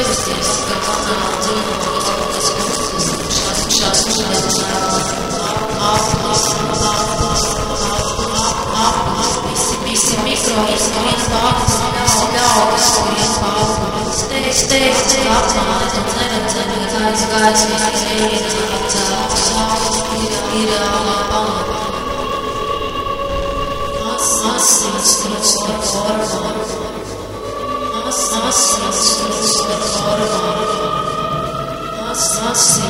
piezasties, ka manā dzīvē izpildās Kristus šās šās mīļās Visi mikroismu, viens pārpas, nav, nav, nav, viens pārpas. Steigts, steigts, steigts, apmānes, un nevar ceļot, kāds gaids, kāds ēriens, kāds cēlts, saules, ir, ir, pamatā. Mas, mas, mas, mas, mas, mas, mas, mas, mas, nossa